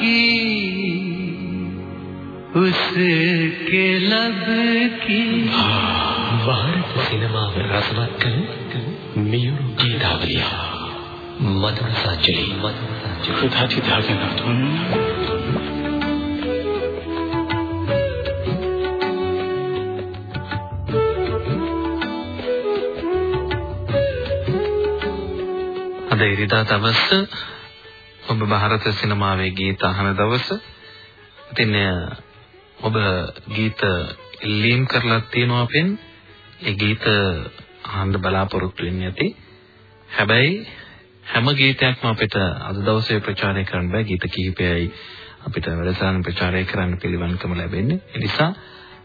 کی اس کے لب کی بھارت سنیما رسم رسمت کریں میور کی دھاولیا مدرسہ چلی۔ مدرسہ چلی خدا جی دھاگے ධෛර්යතාවස්ස ඔබ ಭಾರತ සිනමාවේ ගීත අහන දවස. ඉතින් ඔබ ගීත ඉල්ලීම් කරලා තියෙනවා අපෙන්. ඒ ගීත අහන්න බලාපොරොත්තු වෙන්නේ නැති. හැබැයි හැම ගීතයක්ම අපිට අද දවසේ ප්‍රචාරය කරන්න බෑ. ගීත කිහිපයයි අපිට වැඩසටහන ප්‍රචාරය කරන්න පිළිවන්කම ලැබෙන්නේ. ඒ නිසා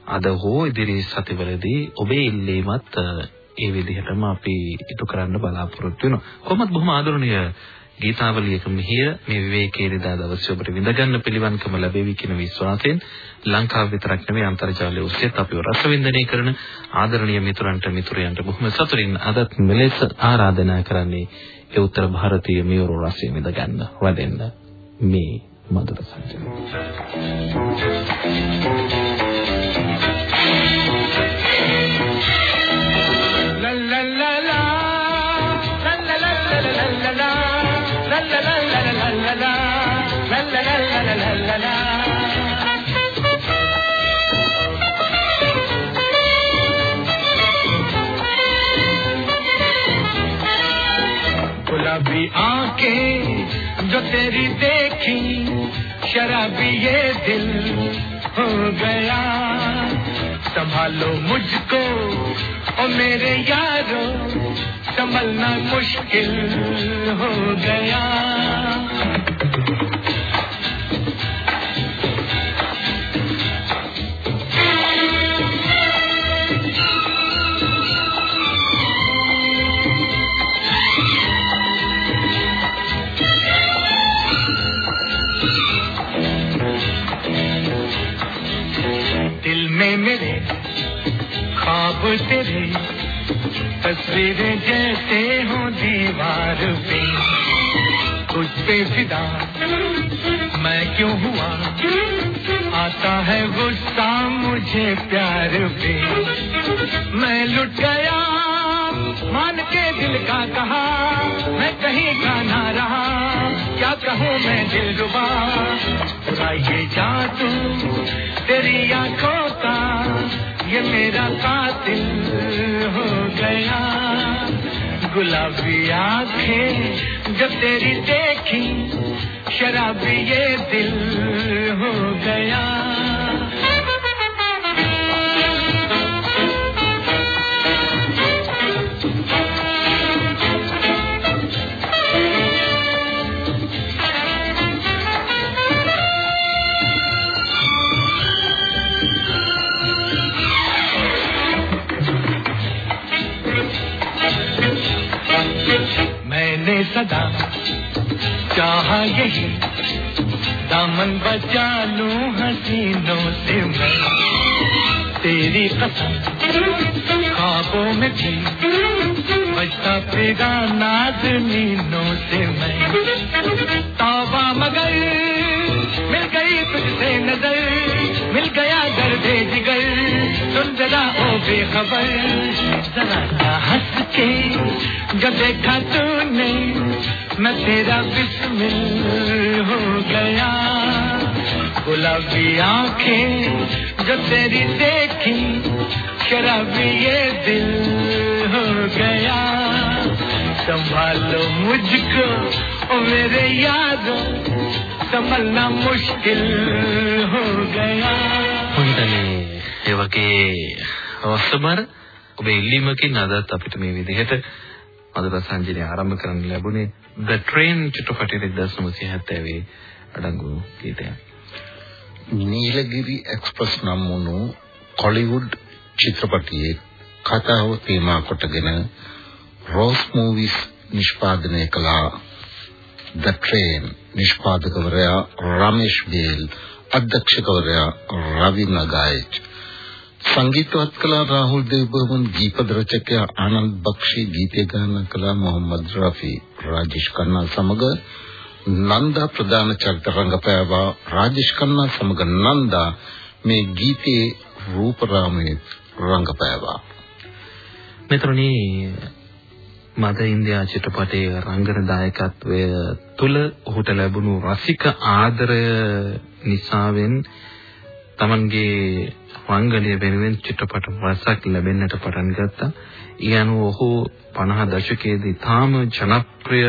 අද හෝ ඉදිරි සතිවලදී ඔබේ ඉල්ලීමත් ඒ විදිහටම අපි ඉටු කරන්න බලාපොරොත්තු වෙනවා. කොහොමද බොහොම ආදරණීය ගීතාවලියක මිහිර මේ විවේකීරිදා දවසේ ඔබට විඳ ගන්න පිළිවන්කම ලැබෙවි කියන විශ්වාසයෙන් ලංකාව විතරක් නෙවෙයි අන්තර්ජාලය ඔස්සේත් අපිව රසවින්දනය කරන ආදරණීය මිතුරන්ට මිතුරියන්ට බොහොම සතුටින් අදත් මෙලෙස ආරාධනා කරන්නේ ඒ උත්තර භාරතීය මියුරු රසය විඳ ගන්න වඩෙන්න මේ මధుර සංජය. تیری دیکھی شرابی یہ دل ہو گیا۔ سنبھالو مجھ کو، او میرے یارو، سنبھلنا مشکل ہو گیا۔ میرے خواب تیرے، تصویریں جیسے ہوں دیوار پہ۔ کچھ پہ فدا، میں کیوں ہوا؟ آتا ہے غصہ مجھے پیار پہ۔ میں لٹ گیا مان کے دل کا کہا، میں کہیں کا نہ رہا، کیا کہوں میں دل ربا یہ جادو، تیری آنکھوں کا یہ میرا قاتل ہو گیا۔ گلابی آنکھیں جب تیری دیکھی، شرابی یہ دل ہو گیا۔ بچا لوں حسینوں سے میں تیری قسم خوابوں میں تھی۔ بچتا پھرا نازنینوں سے میں توبہ مگر مل گئی تجھ سے نظر۔ مل گیا گھر بھیج گئی تم ذرا او بے خبر۔ ذرا ہنس کے جب دیکھا تو نہیں۔ میں تیرا بسمل ہو گیا۔ گلابی آنکھیں جو تیری دیکھی، شرابی یہ دل ہو گیا۔ سنبھالو مجھ کو میرے یاد سنبھلنا مشکل ہو گیا۔ ඒ වගේ අවස්ථමර ඔබේ ඉල්ලීමකින් අදත් අපිට මේ විදිහට මధుර සංජීවනය ආරම්භ කරන්න ලැබුණේ The Train චිත්‍රපටයේ 1970 අඩංගු ගීතයක්. නීලගිරි එක්ස්ප්‍රස් නම් වුණු කොලිවුඩ් චිත්‍රපටයේ කතාව තේමා කොටගෙන රෝස් මූවිස් නිෂ්පාදනය කළ The Train නිෂ්පාදකවරයා රමේෂ් බේල් අධ්‍යක්ෂකවරයා රවි නගායච් සංගීතවත් කළ රාහුල් දේවබර්මන් ගීපද රචකයා ආනන්ද බක්ෂි ගීතය ගායනා කළ මොහම්මද් රෆි රාජේෂ් කන්නා සමග නන්දා ප්‍රධාන චරිත රංගපෑවා රාජේෂ් කන්නා සමග නන්දා මේ ගීතයේ රූපරාමයේ රංගපෑවා. මෙතරණි මද ඉන්දියා චිත්‍රපටයේ රංගන දායකත්වය තුල ඔහුට ලැබුණු රසික ආදරය නිසාවෙන් Tamanගේ රංගනය වෙනුවෙන් චිත්‍රපට රසක් ලැබෙන්නට පටන් ගත්තා. ඒ අනුව ඔහු 50 දශකයේදී තාම ජනප්‍රිය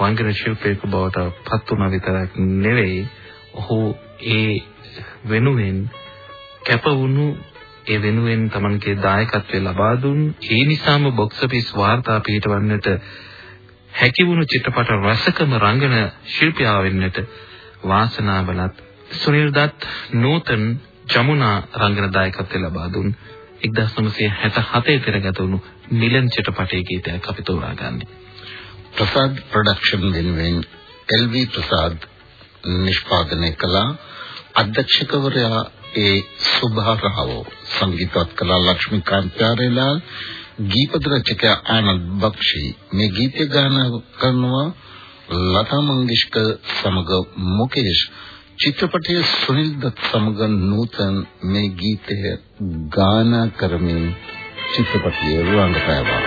රංගන ශිල්පියෙකු බවට පත් වුණා විතරක් නෙවෙයි ඔහු ඒ වෙනුවෙන් කැප වුණු ඒ වෙනුවෙන් Tamanගේ දායකත්වය ලබා දුන් ඒ නිසාම බොක්ස් ඔෆිස් වාර්තා පිටවන්නට හැකි වුණු චිත්‍රපට රසකම රංගන ශිල්පියා වෙන්නට වාසනාවලත් සුනිල් දත් නූතන් ජමුනා රංගන දායකත්වය ලබා දුන් 1967 පෙරගත වුණු මිලන් චිත්‍රපටයේ ගීතයක් අපි තෝරාගන්නේ. ප්‍රසාද් ප්‍රොඩක්ෂන් වෙනුවෙන් එල්.වී. ප්‍රසාද් නිෂ්පාදනය කළ අධ්‍යක්ෂකවරයා ඒ සුභා රාවෝ සංගීතවත් කලා ලක්ෂ්මීකාන්ත ප්‍යාරේලාල් ගීපද රචකයා ආනන්ද බක්ෂි මේ ගීතය ගායනා කරනවා ලතා මංගেশකර් සමග මුකේෂ් චිත්‍රපටයේ සුනිල් දත් සමග නූතන් මේ ගීතය ගායනා කරමින් චිත්‍රපටයේ රංගපෑවා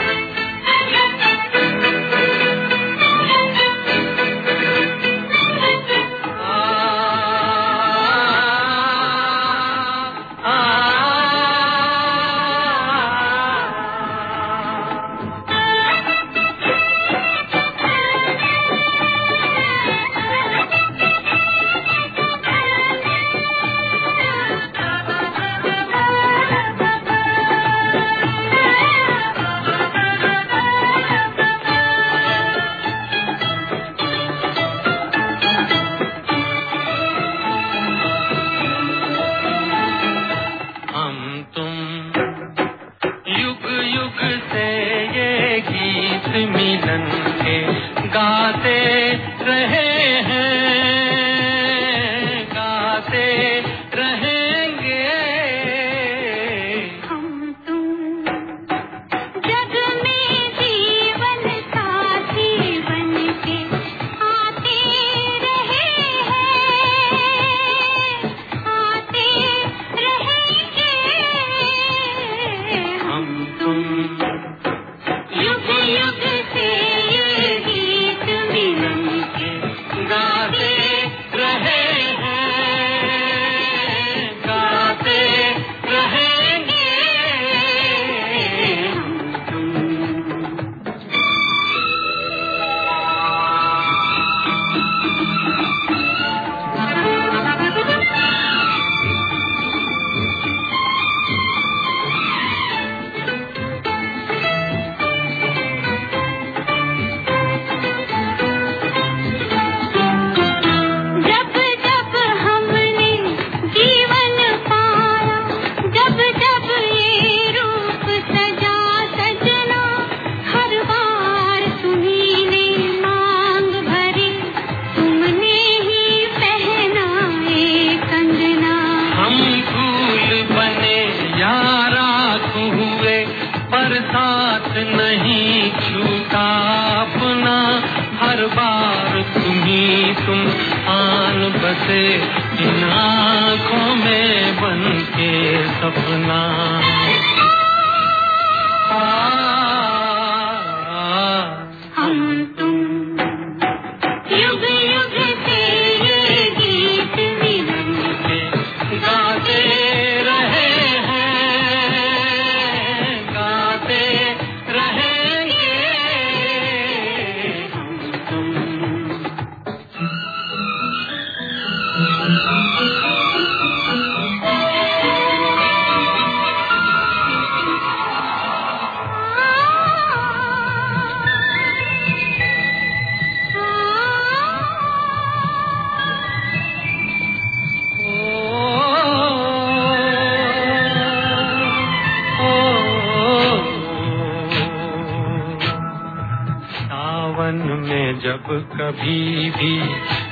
کبھی بھی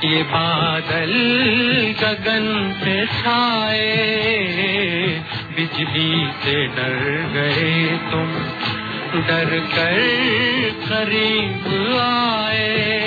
یہ بادل گگن پہ چھائے۔ بجلی سے ڈر گئے تم، ڈر کر قریب آئے۔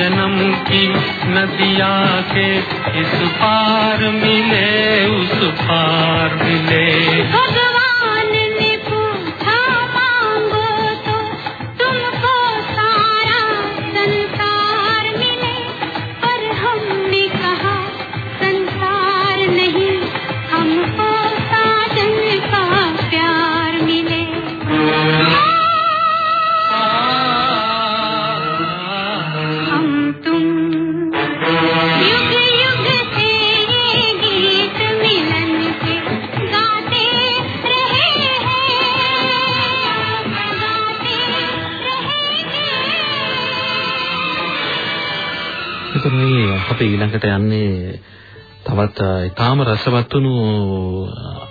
جنم کی ندیا کے اس پار ملے اس پار ملے۔ අපි ඊළඟට යන්නේ තවත් ඊටාම රසවත් වුණු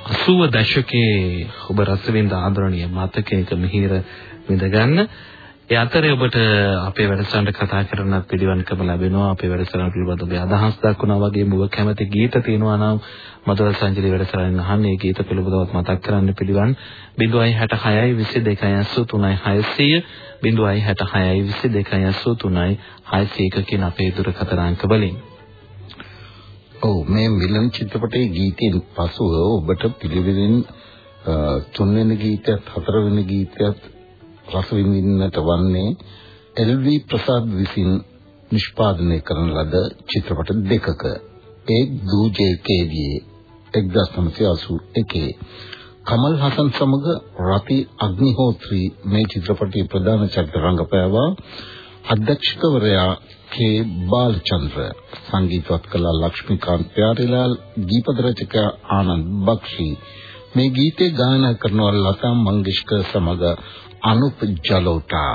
80 දශකයේ ඔබ රසවින්ද ආදරණීය මතකයක මිහිර විඳ ගන්න. ඒ අතරේ ඔබට අපේ වැඩසටහනට කතා කරන්න පිළිවන්කම ලැබෙනවා. අපේ වැඩසටහන පිළිබඳව ඔබේ අදහස් දක්වනවා වගේම ඔබ කැමති ගීත තියෙනවා නම් මధుර සංජලි වැඩසටහනෙන් අහන්නේ. ඒ ගීත පිළිබඳවත් මතක් කරන්න පිළිවන්. 066 22 066 22 601 කියන අපේ දුරකථන අංක වලින්. ඔව් මේ මිලන් චිත්‍රපටයේ ගීතයෙන් පසුව ඔබට පිළිවෙලින් අ, තුන්වෙනි ගීතයත් හතරවෙනි ගීතයත් රස විඳින්නට වන්නේ එල්.වී. ප්‍රසාද් විසින් නිෂ්පාදනය කරන ලද චිත්‍රපට දෙකක. එක් දූජේ කේවියේ 1981 කමල් හසන් සමග රති අග්නිහෝත්‍රි මේ චිත්‍රපටයේ ප්‍රධාන චරිත රංගපෑවා. අධ්‍යක්ෂකවරයා කේ බාලචන්ද්‍ර. සංගීතවත් කළ ලක්ෂ්මීකාන්ත ප්‍යාරිලාල් දීපද රචකයා ආනන්ද බක්ෂි. මේ ගීතේ ගායනා කරන ලතා මංගেশකර් සමග අනුප ජලෝටා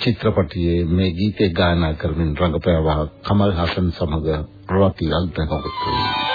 චිත්‍රපටයේ මේ ගීතේ ගායනා කරමින් රංගපෑවා කමල් හසන් සමග රති අග්නිහෝත්‍රි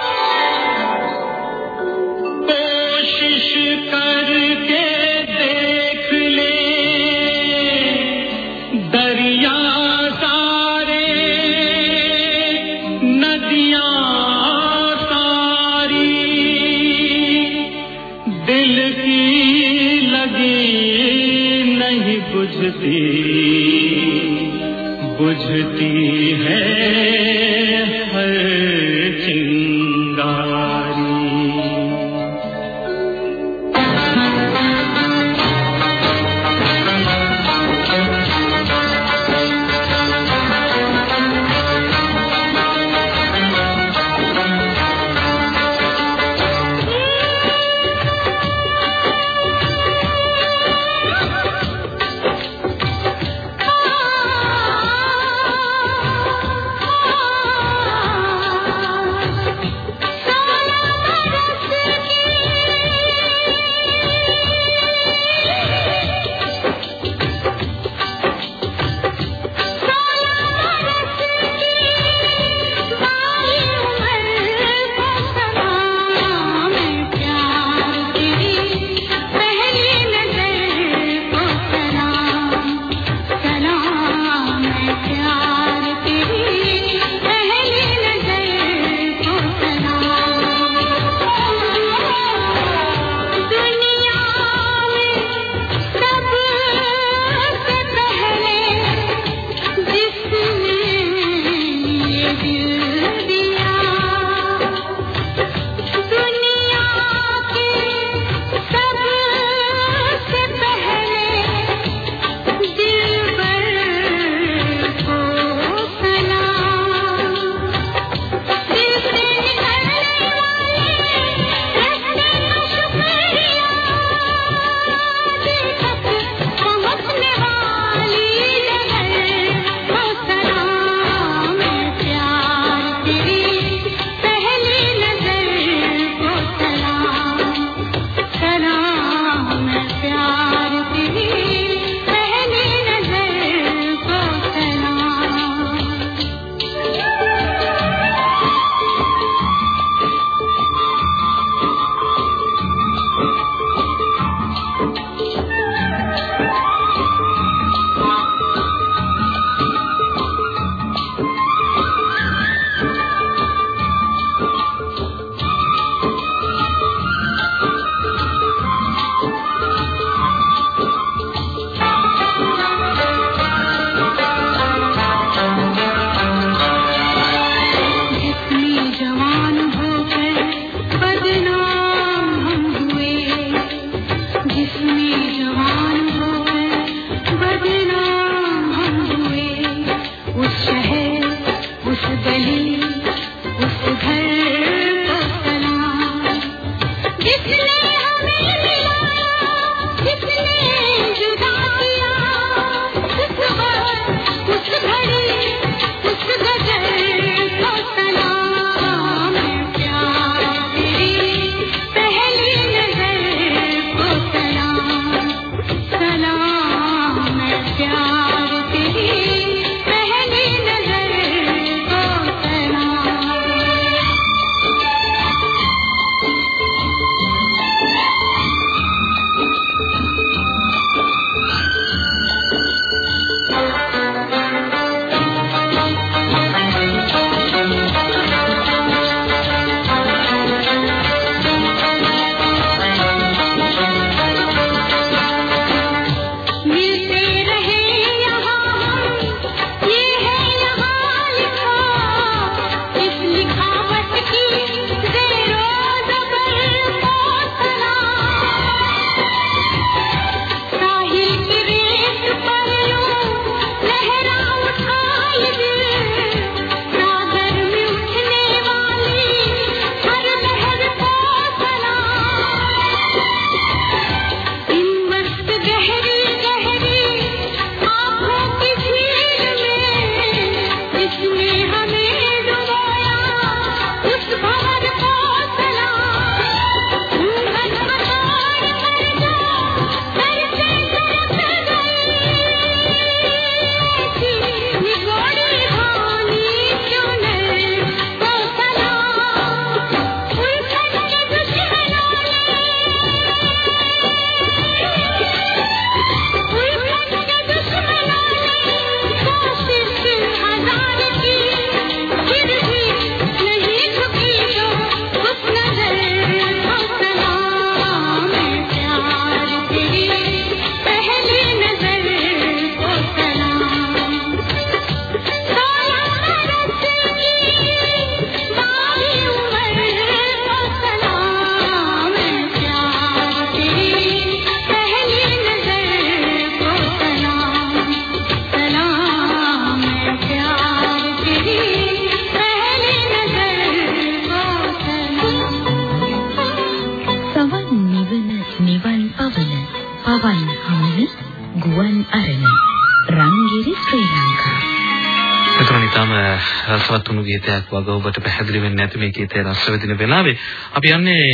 රසවත් වුණු ගීතයක් වගේ ඔබට පැහැදිලි වෙන්නේ නැති මේ ගීතය රස විඳින වෙලාවේ අපි යන්නේ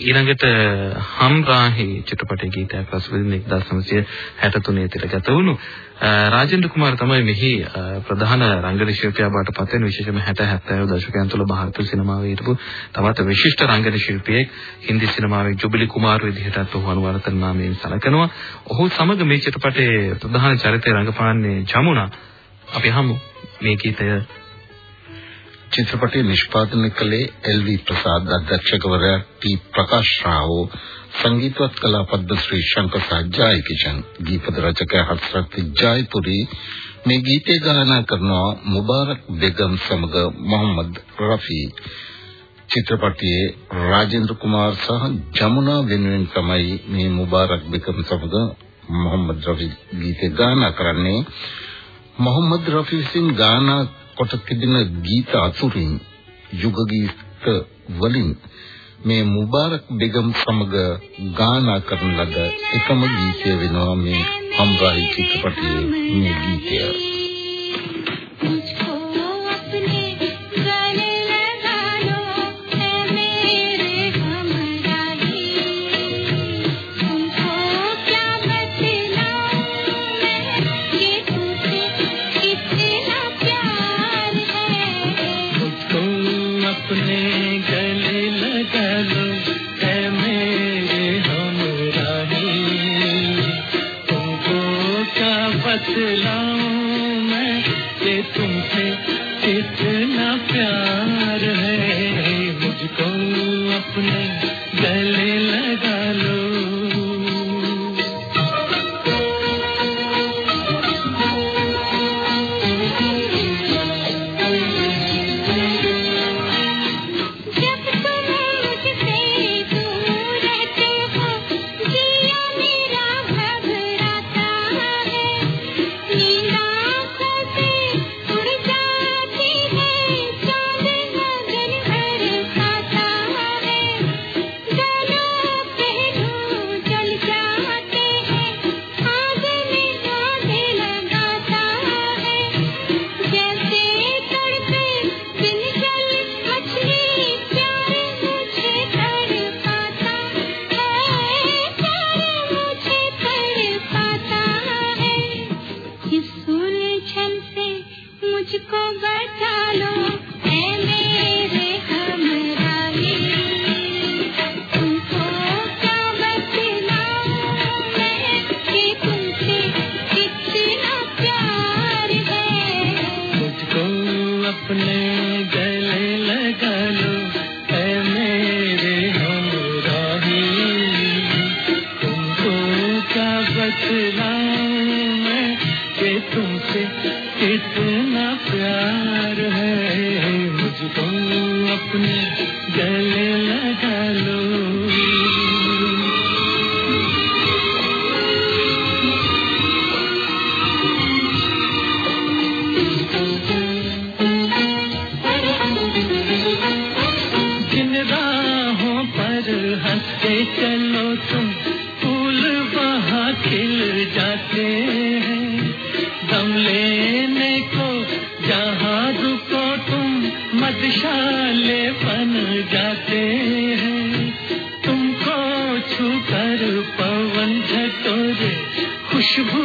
ඊළඟට හම්රාහි චිත්‍රපටයේ ගීතයක් රස විඳින 1963 තිරගත වුණු අ, රාජේන්ද්‍ර කුමාර තමයි මෙහි අ, ප්‍රධාන රංගන ශිල්පියා බවට පත් වෙන විශේෂම 60 70 දශකයන් තුළ ಭಾರತ සිනමාවේ හිටපු තවත් විශිෂ්ට රංගන ශිල්පියෙක් හින්දි සිනමාවේ ජුබිලි කුමාර් විදිහටත් ඔහු අනුවර්තන නාමයෙන් සැලකෙනවා. ඔහු සමග මේ චිත්‍රපටයේ ප්‍රධාන චරිතය රඟපාන්නේ ජමුනා. අපි අහමු මේ ගීතය චිත්‍රපටය නිෂ්පාදනය කළේ එල්.වී. ප්‍රසාද් අධ්‍යක්ෂකවරයා ටී. ප්‍රකාශ් රාව් සංගීතවත් කලා පද්මශ්‍රී ශංකර් සජ්ජායි කිෂන් ගීපද රචකයා හස්රත් ජයපුරි මේ ගීතය ගායනා කරනවා මුබාරක් බෙගම් සමග මොහම්මද් රෆී චිත්‍රපටයේ රාජේන්ද්‍ර කුමාර් සහ ජමුනා වෙනුවෙන් තමයි මේ මුබාරක් බෙගම් සමග මොහම්මද් රෆී ගීතය ගායනා කරන්නේ මොහම්මද් රෆී විසින් ගායනා කොට තිබෙන ගීත අතුරින් යුග ගීත වලින් මේ මුබාරක් බෙගම් සමග ගායනා කරන ලද එකම ගීතය වෙනවා මේ හම්රාහි චිත්‍රපටයේ මේ ගීතය. پون جھٹورے خوشبو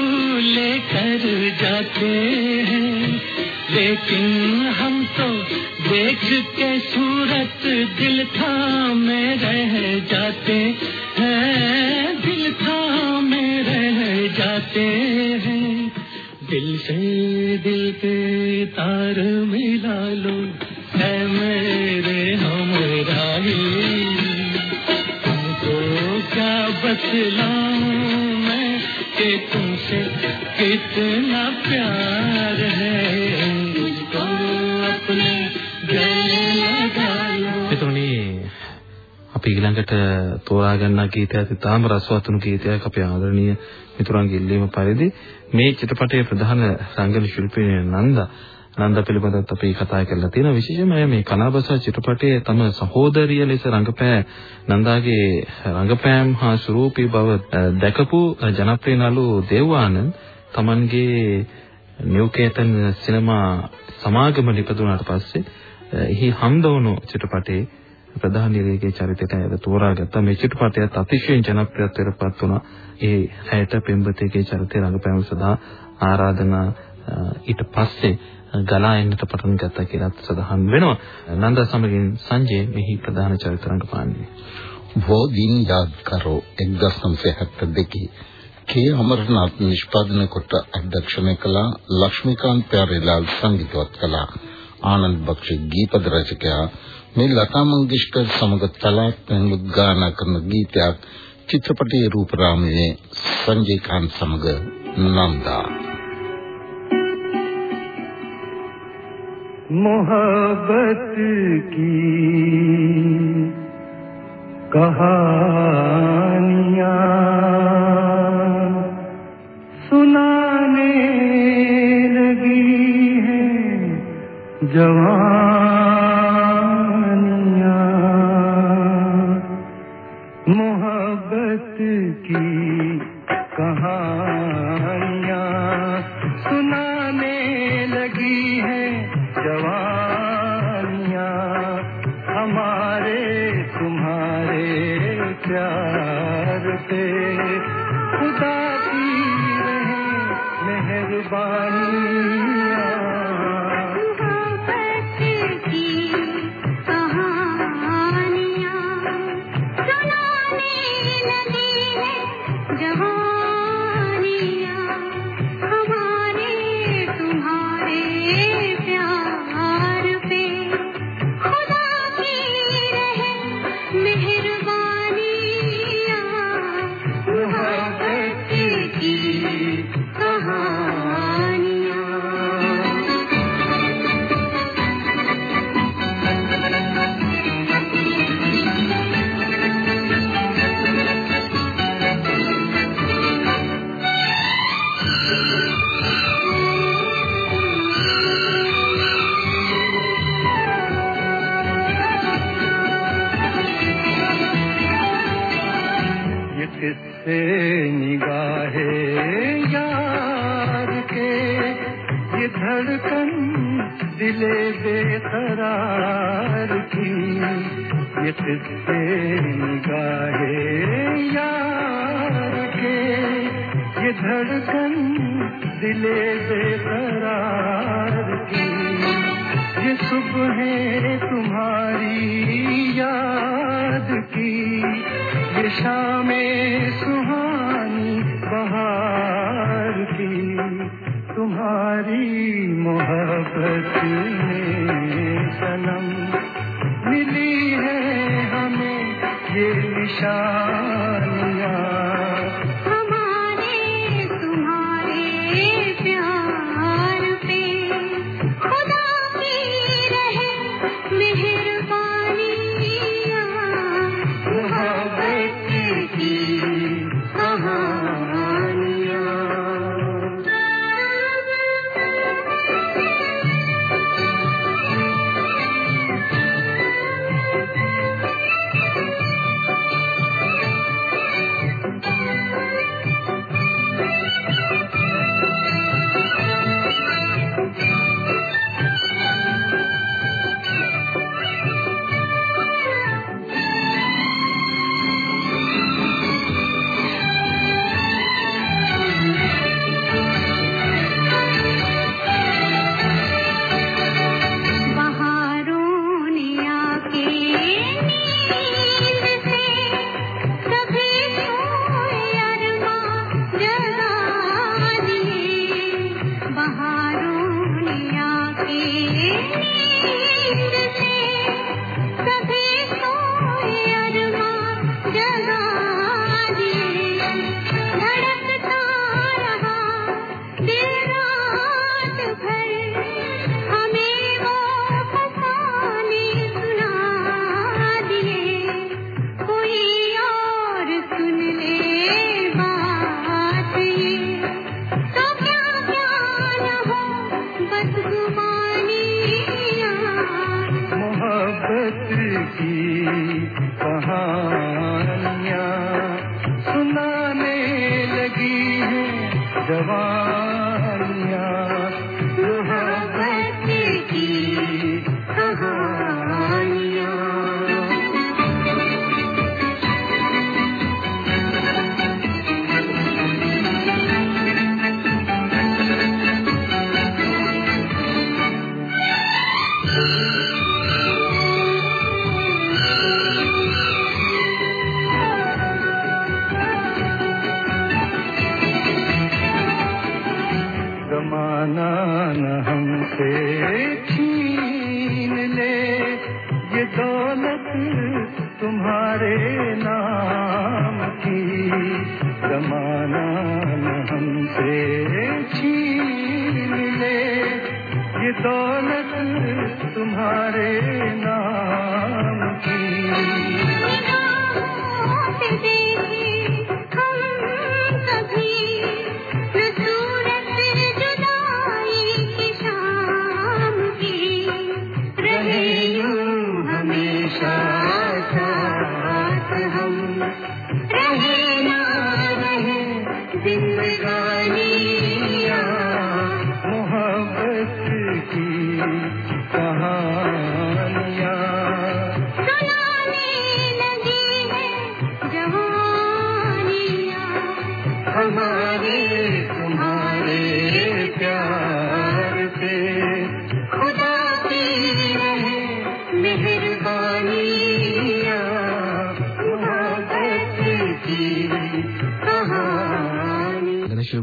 අපි ඊළඟට තෝරා ගන්නා ගීතයත් ඉතාම රසවත් වුණු ගීතයක් අපේ ආදරණීය මිතුරන්ගේ ඉල්ලීම පරිදි මේ චිත්‍රපටයේ ප්‍රධාන රංගන ශිල්පිනිය නන්දා. නන්දා පිළිබඳව අපි කතා කරලා තියෙනවා. විශේෂයෙන්ම මේ කලාබස චිත්‍රපටයේ තම සහෝදරිය ලෙස රංගපෑ නන්දාගේ රංගපෑම් හා ස්වරූපී බව අ, දැකපු අ, ජනප්‍රිය නළු දේවානන්ද Tamanගේ නිව්කේතන් සිනමා සමාගම නිපදුනාට පස්සේ අ, එහි හම්දවණු චිත්‍රපටයේ ප්‍රධාන නිරේගේ චරිතයට ඇය තෝරාගත්තා මේ චිත්‍රපටයත් අතිශයින් ජනප්‍රියත්වයට පත් වුණා ඒ ඇයට පෙම්වතේගේ චරිතය රඟපෑම සඳහා ආරාධනා අ, ඊට පස්සේ ගලා එන්නට පටන් ගත්තා කියලා සඳහන් වෙනවා නන්දා සමගින් සංජය මෙහි ප්‍රධාන චරිත රඟපාන්නේ वो दिन याद करो 1972 කේ අමරනාත් නිෂ්පාදනය කොට අධ්‍යක්ෂණය කළ ලක්ෂ්මීකාන්ත ප්‍යාරේලාල් සංගීතවත් කළා ආනන්ද බක්ෂි ගීපද රචකයා میں لتا منگیشکر سمگت سلا تہل گانا کر گیت یاد چترپٹی روپ رام میں سنجے کانت سمگ نام دار محبت کی کہانیاں سنانے لگی جمع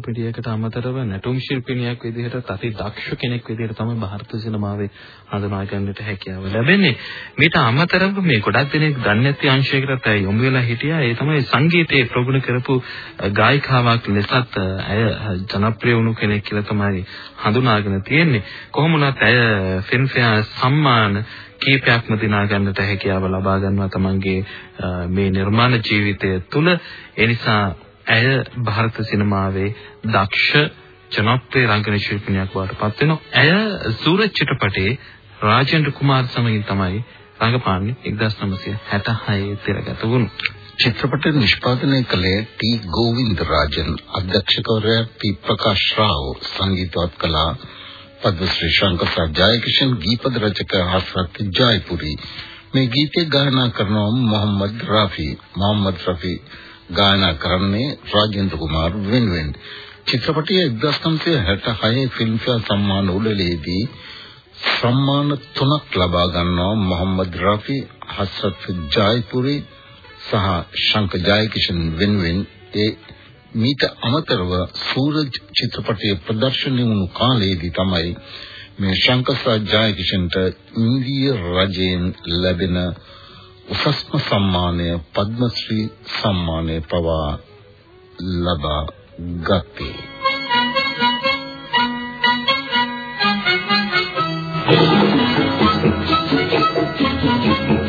ශිල්පිනියකට අමතරව නැටුම් ශිල්පිනියක් විදිහට අති දක්ෂ කෙනෙක් විදිහට තමයි ಭಾರತ සිනමාවේ හඳුනා ගන්නට හැකියාව ලැබෙන්නේ. මීට අමතරව මේ ගොඩක් දෙනෙක් දන්නේ නැති අංශයකට ඇය යොමු වෙලා හිටියා. ඒ තමයි සංගීතයේ ප්‍රගුණ කරපු ගායිකාවක් ලෙසත් ඇය ජනප්‍රිය වුණු කෙනෙක් කියලා තමයි හඳුනාගෙන තියෙන්නේ. කොහොම වුණත් ඇය ෆිල්ම්ෆෙයාර් සම්මාන කීපයක්ම දිනා ගන්නට හැකියාව ලබා ගන්නවා තමන්ගේ අ, මේ නිර්මාණ ජීවිතය තුළ. ඒ නිසා ඇය ಭಾರತ සිනමාවේ දක්ෂ ජනප්‍රිය රංගන ශිල්පිනියක් බවට පත් වෙනවා. ඇය සූරජ් චිත්‍රපටයේ රාජේන්ද්‍ර කුමාර් සමගින් තමයි රංගපාන්නේ 1966 තිරගත වුණු. චිත්‍රපට නිෂ්පාදනය කළේ ටී ගෝවින්දරාජන් අධ්‍යක්ෂකවරයා පී ප්‍රකාශ් රාව් සංගීතවත් කළා පද්මශ්‍රී ශංකර් ජයකිෂන් ගීපද රචක හස්රත් ජයපුරි මේ ගීතය ගායනා කරනවා මොහම්මද් රෆී මොහම්මද් රෆී ගායනා කරන්නේ රාජේන්ද්‍ර කුමාර් වෙනුවෙන් චිත්‍රපටයේ 1966 ෆිල්ම්ෆෙයාර් සම්මාන උළෙලේදී සම්මාන තුනක් ලබා ගන්නවා මොහම්මද් රෆී හස්රත් ජයපුරි සහ ශංකර් ජයකිෂන් වෙනුවෙන් ඒ මීට අමතරව සූරජ් චිත්‍රපටයේ ප්‍රදර්ශනය වුණු කාලයේදී තමයි මේ ශංකර් සහ ජයකිෂන්ට ඉන්දිය රජයෙන් ලැබෙන උසස්ම සම්මානය පද්මශ්‍රී සම්මානය පවා ලබා ගත්තේ. Thank you.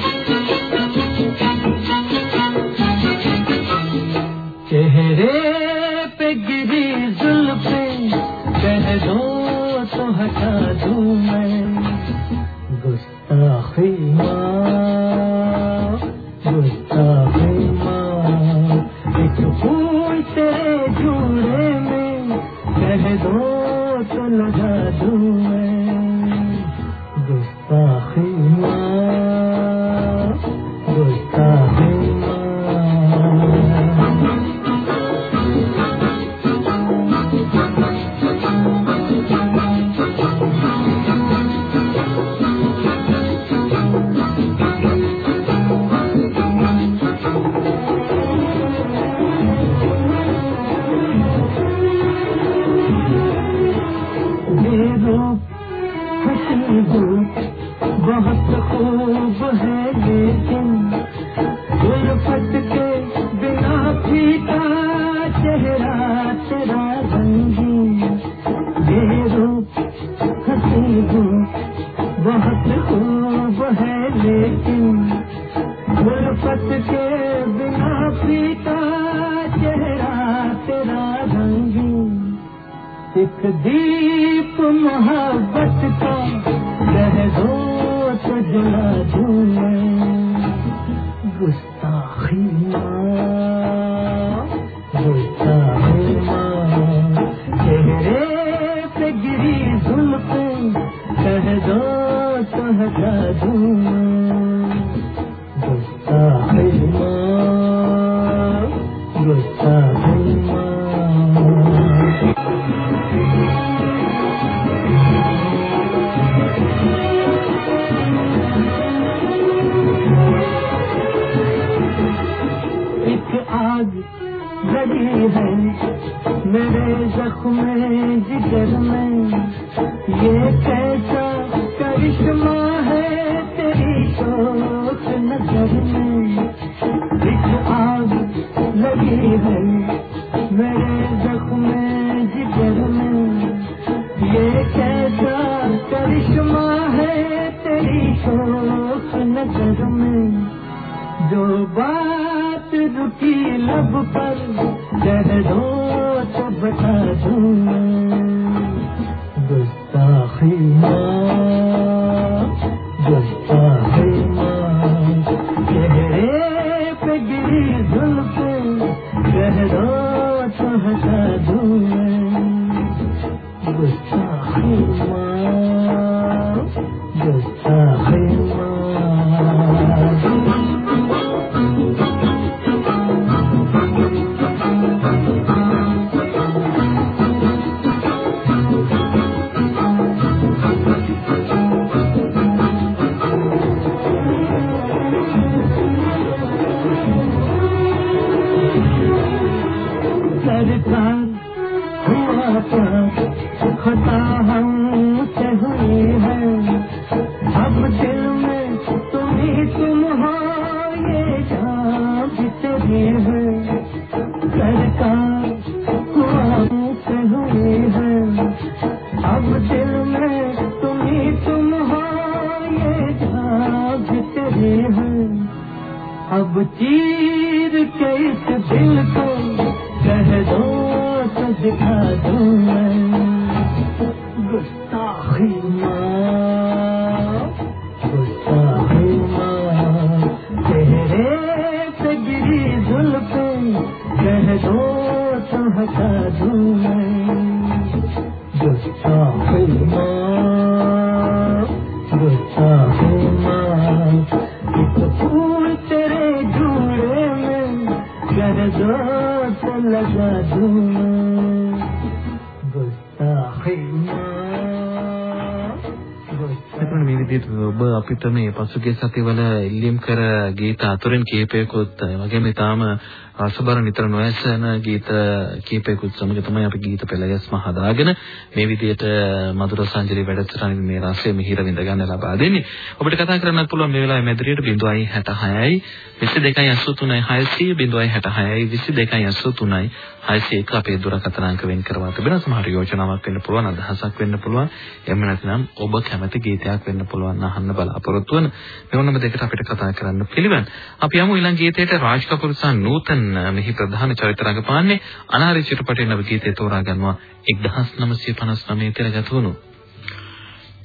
لیکن غرفت کے بنا پیتا چہرہ تیرا رنگین ایک دیپ محبت کا جلا دوں گستاخی Sola, sola, sola, sola, sola, sola, sola, sola, sola, විදිහට ඔබ අපිට මේ පසුගිය සතිවල ඉල්ලීම් කර ගීත අතුරින් කීපයකුත් ඒ වගේම ඊටාම රසබර නිතර නොඇසෙන ගීත කීපයකුත් සමග තමයි අපි ගීත පෙළගැස්ම හදාගෙන මේ විදිහට මధుර සංජලි වැඩසටහනින් මේ රසය මිහිර විඳ ගන්න ලබා දෙන්නේ. ඔබට කතා කරන්නත් පුළුවන් මේ වෙලාවේ මැදිරියට 0.66යි 22.83යි 600 0.66යි 22.83යි 601 අපේ දුරකථන අංක වෙන් කරවා තිබෙනවා. සමහර යෝජනාවක් වෙන්න පුළුවන්, අදහසක් වෙන්න පුළුවන්. එහෙම නැත්නම් ඔබ කැමති ගීතයක් වෙන්න පුළුවන් අහන්න බලාපොරොත්තු වෙන. මේ වුණම දෙකට අපිට කතා කරන්න පිළිවන්. අපි යමු ඊළඟ ගීතයට රාජ් කපූර් සහ නූතන් මෙහි ප්‍රධාන චරිත රඟපාන්නේ අනාරි චිත්‍රපටයේ නව ගීතය තෝරා ගන්නවා 1959 තිරගත වුණු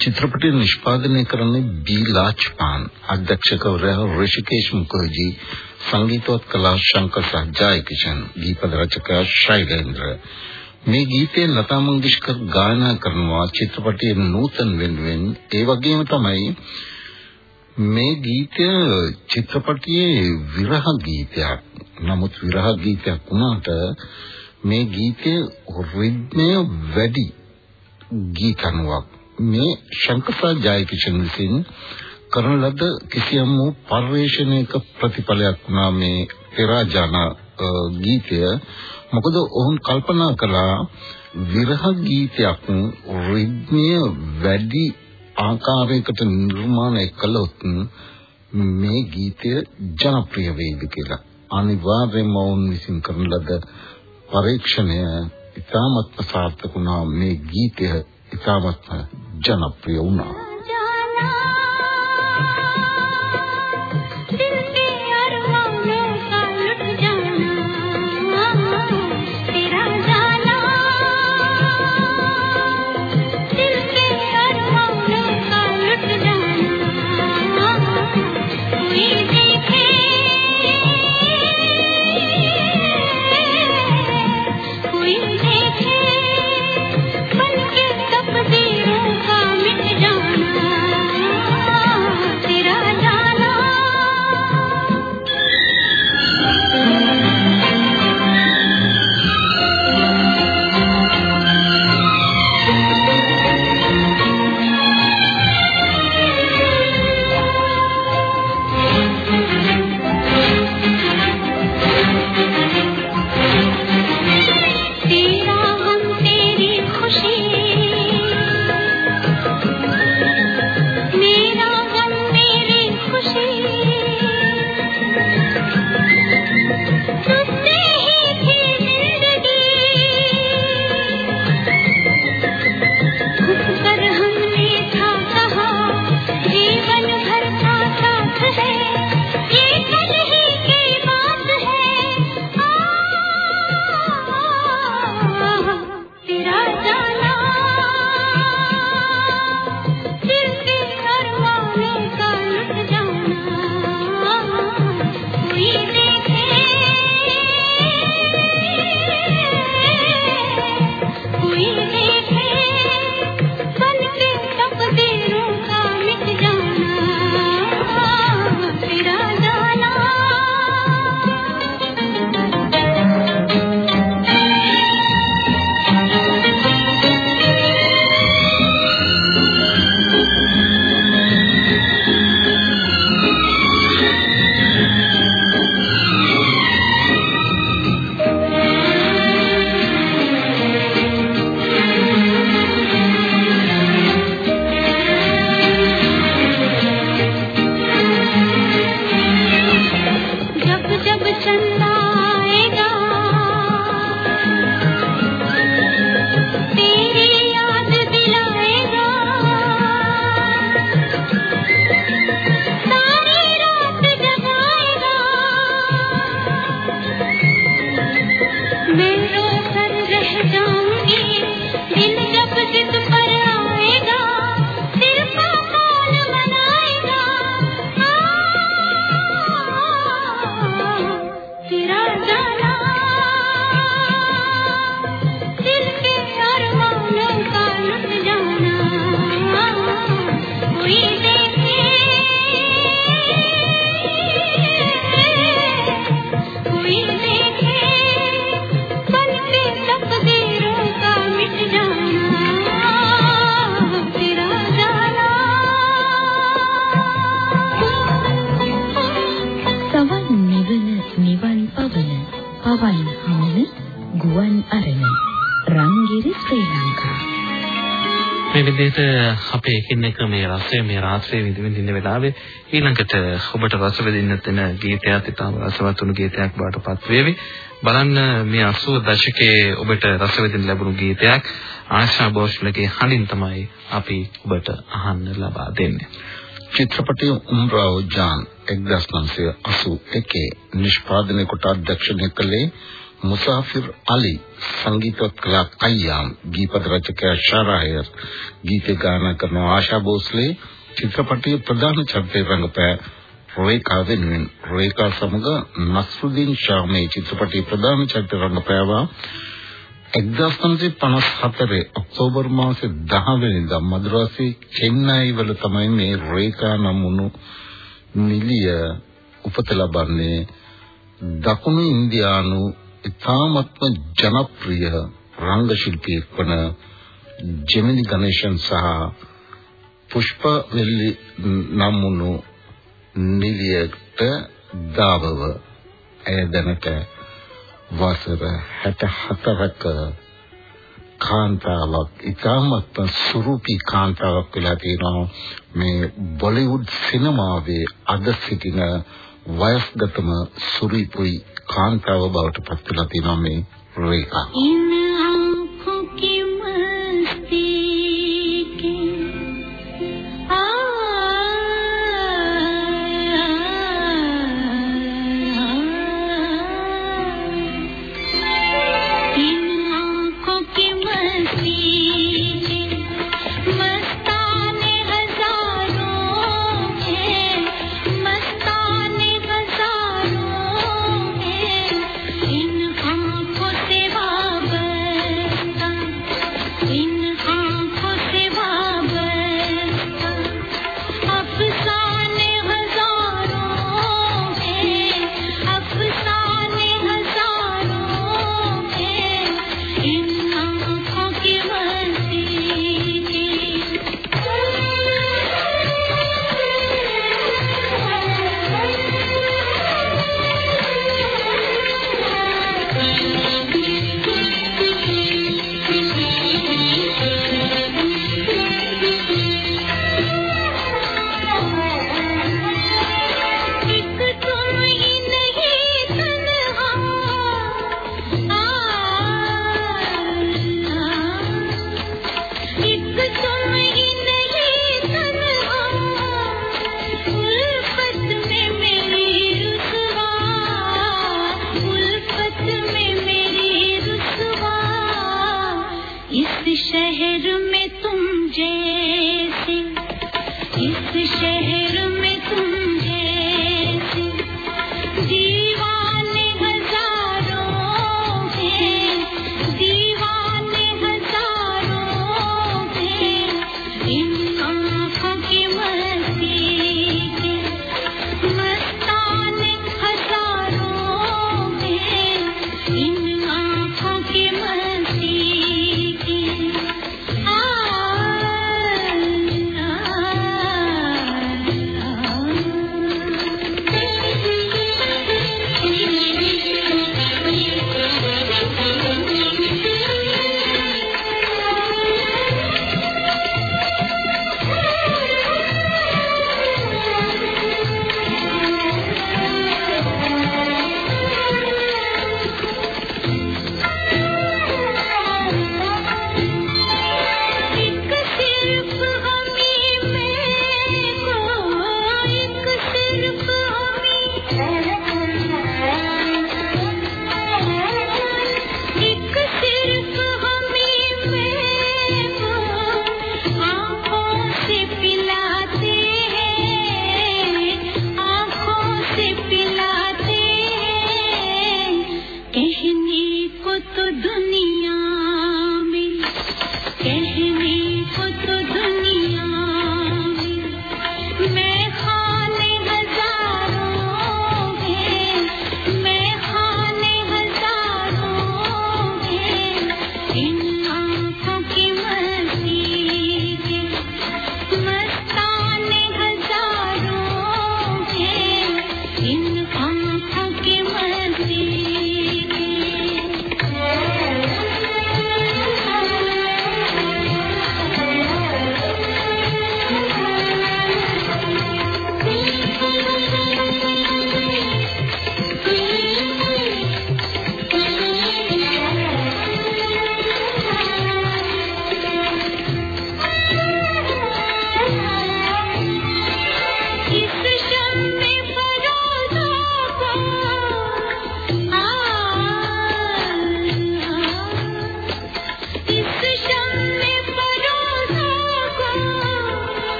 චිත්‍රපටය නිෂ්පාදනය කරන්නේ බී ලාච්පාන් අධ්‍යක්ෂකවරයා ඍෂිකේෂ් මුඛර්ජී සංගීතවත් කලා ශංකර් සහ ජයකිෂන් ගීත රචකයා ශෛලේන්ද්‍ර. මේ ගීතය ලතා මංගেশකර් ගායනා කරනවා. චිත්‍රපටයේ නූතන් වෙනුවෙන්. ඒ වගේම තමයි මේ ගීතය චිත්‍රපටයේ විරහ ගීතයක්. නමුත් විරහ ගීතයක් වුණාට මේ ගීතයේ රිද්මය වැඩි ගීතනුවක් මේ ශංකසා ජයකිෂන් විසින් කරන ලද කිසියම් වූ පරිශ්‍රණයක ප්‍රතිඵලයක් වුණා මේ පෙරාජන ගීතය. මොකද ඔවුන් කල්පනා කළා විරහ ගීතයක් රිද්මය වැඩි ආකාරයකට නිර්මාණය කළොත් මේ ගීතය ජනප්‍රිය වේවි කියලා. අනිවාර්යයෙන්ම ඔවුන් විසින් කරන ලද පරීක්ෂණය ඉතාමත් සාර්ථක වුණා මේ ගීතය. ඉතාමත් ජනප්‍රිය වුණා. जाऊं අපේ එකින් එක මේ රසය මේ රාත්‍රියේ විඳ විඳින්න වෙලාවේ ඊළඟට ඔබට රස විඳින්න තියෙන ගීතයක් ඉතාම රසවත් වුණු ගීතයක් බවට පත් වේවි. බලන්න මේ 80 දශකයේ ඔබට රස විඳින්න ලැබුණු ගීතයක් ආශා භෝස්ලගේ හඬින් තමයි අපි ඔබට අහන්න ලබා දෙන්නේ. චිත්‍රපටයේ උම්රාව් ජාන් 1981 නිෂ්පාදනය කොට අධ්‍යක්ෂණය කළේ මුසාෆිර් අලි සංගීතවත් කලා අයියාම් ගීපද රචකයා ශාරායර් ගීත ගායනා කරන ආශා භෝස්ලේ චිත්‍රපටයේ ප්‍රධාන චරිතය රංගපෑ රේඛා වෙනුවෙන්. රේඛා සමග නස්රුදීන් ෂා මේ චිත්‍රපටයේ ප්‍රධාන චරිත රංගපෑවා 1954 ඔක්තෝබර් මාසේ 10 වෙනිදා මදුරාසී චෙන්නයි වල තමයි මේ රේඛා නමුණු නිලිය උපත ලබන්නේ දකුණු ඉන්දියානු ඉතාමත්ම ජනප්‍රිය රංග ශිල්පියෙක් වන ජෙමිනි ගණේෂන් සහ පුෂ්ප වෙල්ලි නම් වුණු නිලියට දාවව ඇය දැනට වසර 64ක කාන්තාවක් ඉතාමත්ම සුරුපි කාන්තාවක් වෙලා තියෙනවා. මේ බොලිවුඩ් සිනමාවේ අද සිටින වයස්ගතම සුරිපුයි කාන්තාව බවට පත් වෙලා තියෙනවා මේ රේඛා.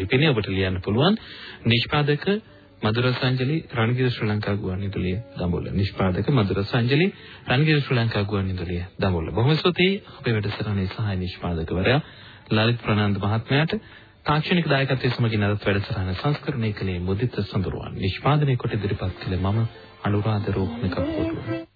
ලිපිනේ ඔබට ලියන්න පුළුවන්. නිෂ්පාදක මధుර සංජලි රණගිර ශ්‍රී ලංකා ගුවන්විදුලිය දඹුල්ල. නිෂ්පාදක මధుර සංජලි රණගිර ශ්‍රී ලංකා ගුවන්විදුලිය දඹුල්ල. බොහොම ස්තුතියි. අපේ වැඩසටහනේ සහාය නිෂ්පාදකවරයා ලලිත් ප්‍රනාන්දු මහත්මයාට තාක්ෂණික දායකත්වයේ සමගින් අදත් වැඩසටහන සංස්කරණය කළේ මුදිත සඳරුවන්. නිෂ්පාදනය කොට ඉදිරිපත් කළ මම අනුරාධ රෝහණ කප්පෝටුව